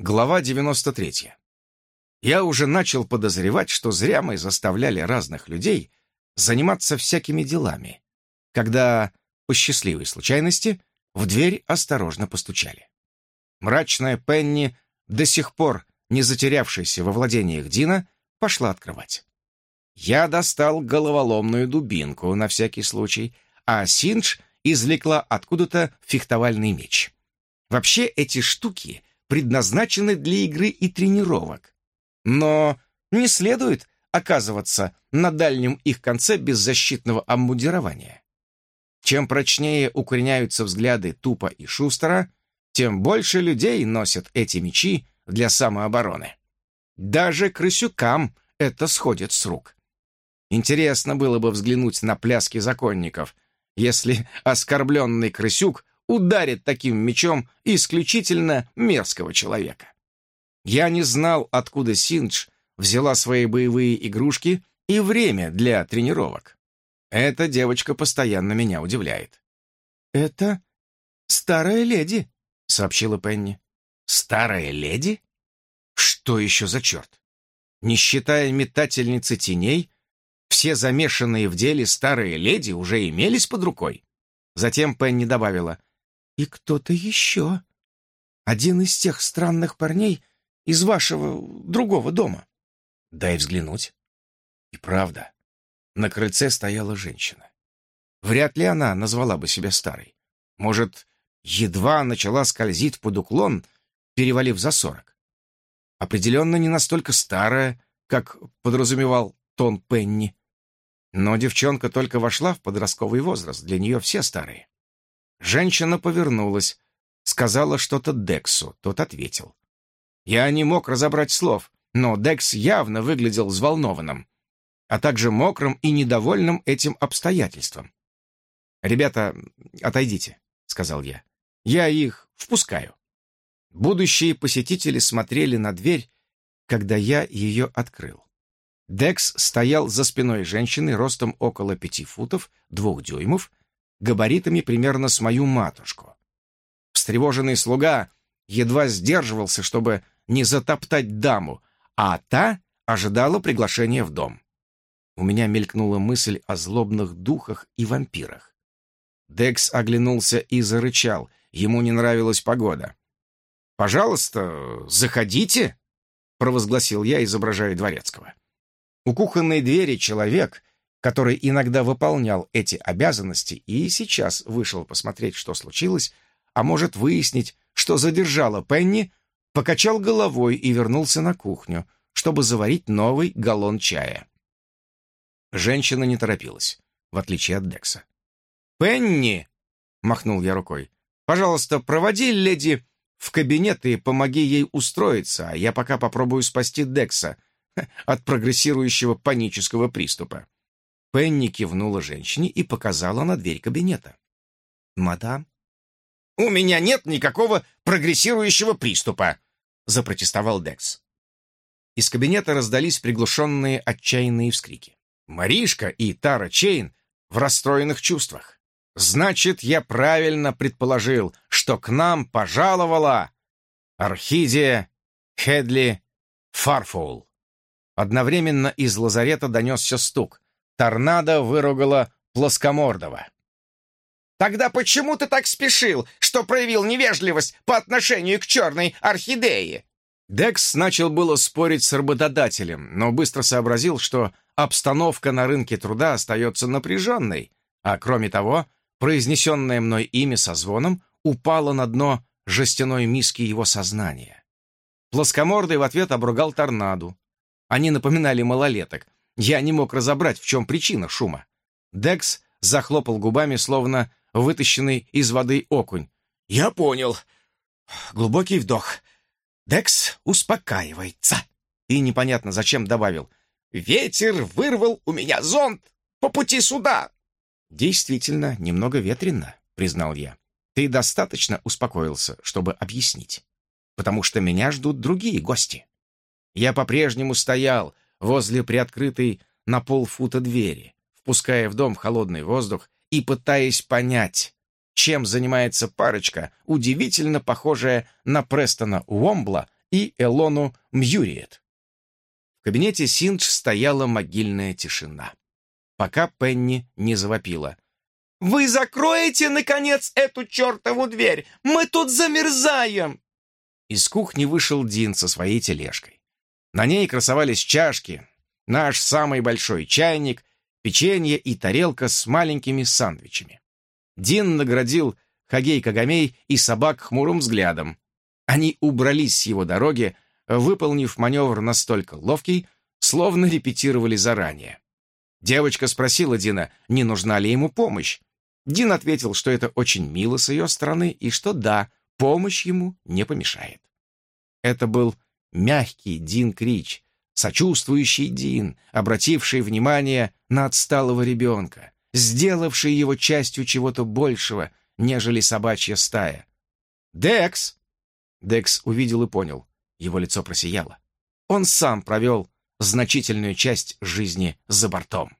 Глава 93. Я уже начал подозревать, что зря мы заставляли разных людей заниматься всякими делами, когда, по счастливой случайности, в дверь осторожно постучали. Мрачная Пенни, до сих пор не затерявшаяся во владениях Дина, пошла открывать. Я достал головоломную дубинку на всякий случай, а Синдж извлекла откуда-то фехтовальный меч. Вообще эти штуки предназначены для игры и тренировок. Но не следует оказываться на дальнем их конце без защитного обмундирования. Чем прочнее укореняются взгляды Тупа и Шустера, тем больше людей носят эти мечи для самообороны. Даже крысюкам это сходит с рук. Интересно было бы взглянуть на пляски законников, если оскорбленный крысюк ударит таким мечом исключительно мерзкого человека. Я не знал, откуда Синдж взяла свои боевые игрушки и время для тренировок. Эта девочка постоянно меня удивляет. «Это старая леди», — сообщила Пенни. «Старая леди? Что еще за черт? Не считая метательницы теней, все замешанные в деле старые леди уже имелись под рукой». Затем Пенни добавила, и кто-то еще. Один из тех странных парней из вашего другого дома. Дай взглянуть. И правда, на крыльце стояла женщина. Вряд ли она назвала бы себя старой. Может, едва начала скользить под уклон, перевалив за сорок. Определенно не настолько старая, как подразумевал Тон Пенни. Но девчонка только вошла в подростковый возраст, для нее все старые. Женщина повернулась, сказала что-то Дексу, тот ответил. Я не мог разобрать слов, но Декс явно выглядел взволнованным, а также мокрым и недовольным этим обстоятельством. «Ребята, отойдите», — сказал я. «Я их впускаю». Будущие посетители смотрели на дверь, когда я ее открыл. Декс стоял за спиной женщины ростом около пяти футов, двух дюймов, габаритами примерно с мою матушку. Встревоженный слуга едва сдерживался, чтобы не затоптать даму, а та ожидала приглашения в дом. У меня мелькнула мысль о злобных духах и вампирах. Декс оглянулся и зарычал. Ему не нравилась погода. «Пожалуйста, заходите», — провозгласил я, изображая дворецкого. У кухонной двери человек, который иногда выполнял эти обязанности и сейчас вышел посмотреть, что случилось, а может выяснить, что задержала Пенни, покачал головой и вернулся на кухню, чтобы заварить новый галлон чая. Женщина не торопилась, в отличие от Декса. «Пенни!» — махнул я рукой. «Пожалуйста, проводи леди в кабинет и помоги ей устроиться, а я пока попробую спасти Декса от прогрессирующего панического приступа». Пенни кивнула женщине и показала на дверь кабинета. «Мадам?» «У меня нет никакого прогрессирующего приступа!» — запротестовал Декс. Из кабинета раздались приглушенные отчаянные вскрики. Маришка и Тара Чейн в расстроенных чувствах. «Значит, я правильно предположил, что к нам пожаловала Архидия Хедли Фарфул». Одновременно из лазарета донесся стук. Торнадо выругала Плоскомордова. «Тогда почему ты так спешил, что проявил невежливость по отношению к черной орхидее?» Декс начал было спорить с работодателем, но быстро сообразил, что обстановка на рынке труда остается напряженной, а кроме того, произнесенное мной имя со звоном упало на дно жестяной миски его сознания. Плоскомордый в ответ обругал торнаду. Они напоминали малолеток, я не мог разобрать, в чем причина шума. Декс захлопал губами, словно вытащенный из воды окунь. «Я понял. Глубокий вдох. Декс успокаивается». И непонятно зачем добавил. «Ветер вырвал у меня зонт по пути сюда». «Действительно, немного ветрено», — признал я. «Ты достаточно успокоился, чтобы объяснить, потому что меня ждут другие гости». Я по-прежнему стоял, возле приоткрытой на полфута двери, впуская в дом холодный воздух и пытаясь понять, чем занимается парочка, удивительно похожая на Престона Уомбла и Элону Мьюриет. В кабинете Синдж стояла могильная тишина, пока Пенни не завопила. «Вы закроете, наконец, эту чертову дверь! Мы тут замерзаем!» Из кухни вышел Дин со своей тележкой. На ней красовались чашки, наш самый большой чайник, печенье и тарелка с маленькими сандвичами. Дин наградил Хагей Кагамей и собак хмурым взглядом. Они убрались с его дороги, выполнив маневр настолько ловкий, словно репетировали заранее. Девочка спросила Дина, не нужна ли ему помощь. Дин ответил, что это очень мило с ее стороны и что да, помощь ему не помешает. Это был мягкий Дин Крич, сочувствующий Дин, обративший внимание на отсталого ребенка, сделавший его частью чего-то большего, нежели собачья стая. «Декс!» Декс увидел и понял. Его лицо просияло. Он сам провел значительную часть жизни за бортом.